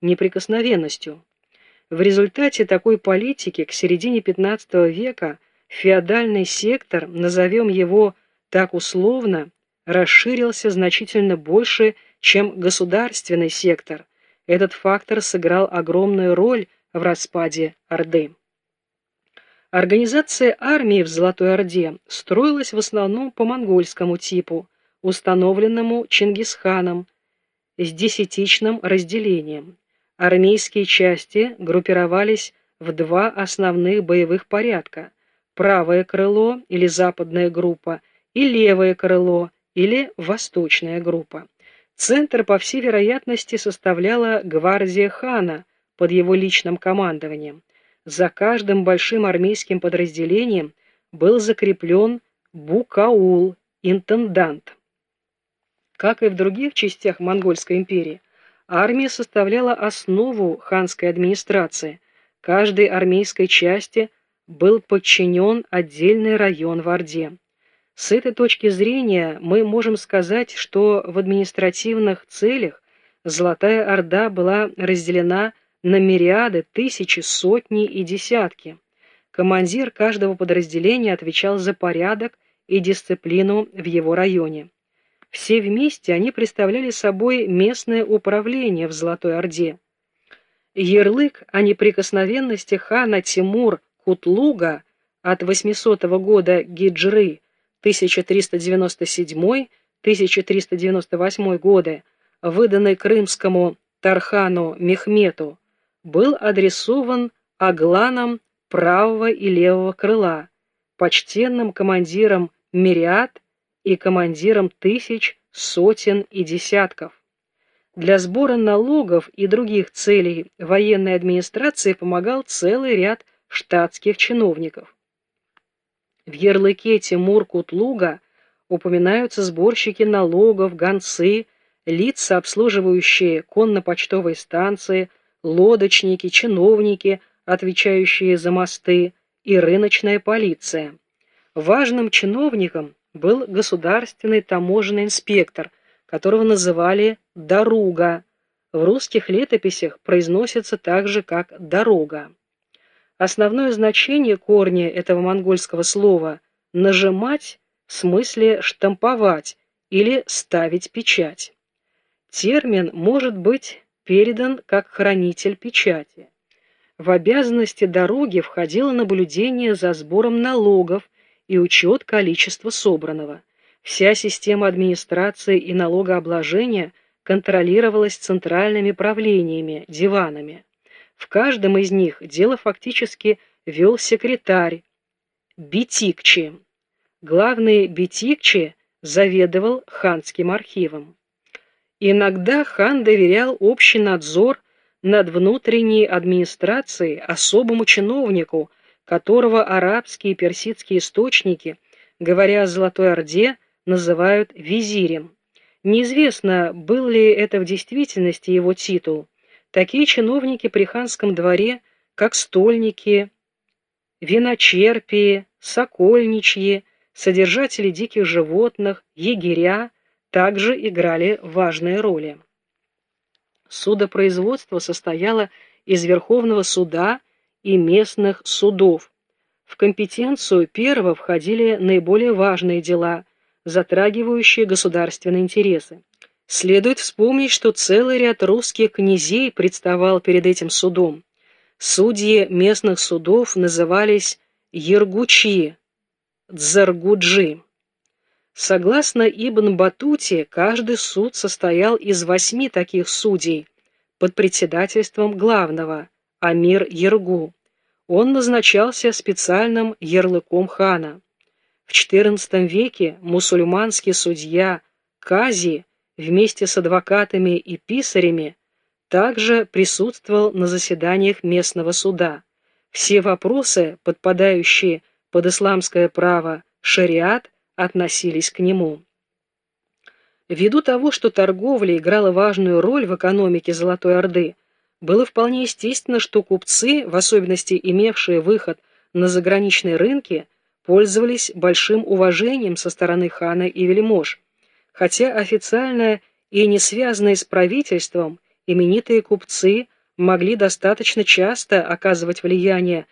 неприкосновенностью. В результате такой политики к середине XV века феодальный сектор, назовем его так условно, расширился значительно больше, чем государственный сектор. Этот фактор сыграл огромную роль в распаде Орды. Организация армии в Золотой Орде строилась в основном по монгольскому типу, установленному Чингисханом, с десятичным разделением. Армейские части группировались в два основных боевых порядка – правое крыло или западная группа и левое крыло или восточная группа. Центр, по всей вероятности, составляла гвардия хана под его личным командованием. За каждым большим армейским подразделением был закреплен букаул, интендант. Как и в других частях Монгольской империи, армия составляла основу ханской администрации. Каждой армейской части был подчинен отдельный район в Орде. С этой точки зрения мы можем сказать, что в административных целях Золотая Орда была разделена на мириады, тысячи, сотни и десятки. Командир каждого подразделения отвечал за порядок и дисциплину в его районе. Все вместе они представляли собой местное управление в Золотой Орде. Ярлык о неприкосновенности хана Тимур Кутлуга от 800 года Гиджры 1397-1398 годы, выданный крымскому Тархану Мехмету, был адресован агланам правого и левого крыла, почтенным командирам мириад и командирам тысяч, сотен и десятков. Для сбора налогов и других целей военной администрации помогал целый ряд штатских чиновников. В ярлыке Тимур Кутлуга упоминаются сборщики налогов, гонцы, лица, обслуживающие конно-почтовые станции, лодочники, чиновники, отвечающие за мосты, и рыночная полиция. Важным чиновником был государственный таможенный инспектор, которого называли «дорога». В русских летописях произносится так же, как «дорога». Основное значение корня этого монгольского слова «нажимать» в смысле «штамповать» или «ставить печать». Термин может быть передан как хранитель печати. В обязанности дороги входило наблюдение за сбором налогов и учет количества собранного. Вся система администрации и налогообложения контролировалась центральными правлениями, диванами. В каждом из них дело фактически вел секретарь, Битикчи. Главный Битикчи заведовал ханским архивом. Иногда хан доверял общий надзор над внутренней администрацией особому чиновнику, которого арабские и персидские источники, говоря о Золотой Орде, называют визирем. Неизвестно, был ли это в действительности его титул. Такие чиновники при ханском дворе, как стольники, виночерпии, сокольничьи, содержатели диких животных, егеря, также играли важные роли. Судопроизводство состояло из Верховного суда и местных судов. В компетенцию первого входили наиболее важные дела, затрагивающие государственные интересы. Следует вспомнить, что целый ряд русских князей представал перед этим судом. Судьи местных судов назывались Ергучи, Дзаргуджи. Согласно Ибн Батуте, каждый суд состоял из восьми таких судей под председательством главного, Амир Ергу. Он назначался специальным ярлыком хана. В XIV веке мусульманский судья Кази вместе с адвокатами и писарями также присутствовал на заседаниях местного суда. Все вопросы, подпадающие под исламское право шариат, относились к нему. Ввиду того, что торговля играла важную роль в экономике Золотой Орды, было вполне естественно, что купцы, в особенности имевшие выход на заграничные рынки, пользовались большим уважением со стороны хана и вельмож, хотя официально и не связанные с правительством именитые купцы могли достаточно часто оказывать влияние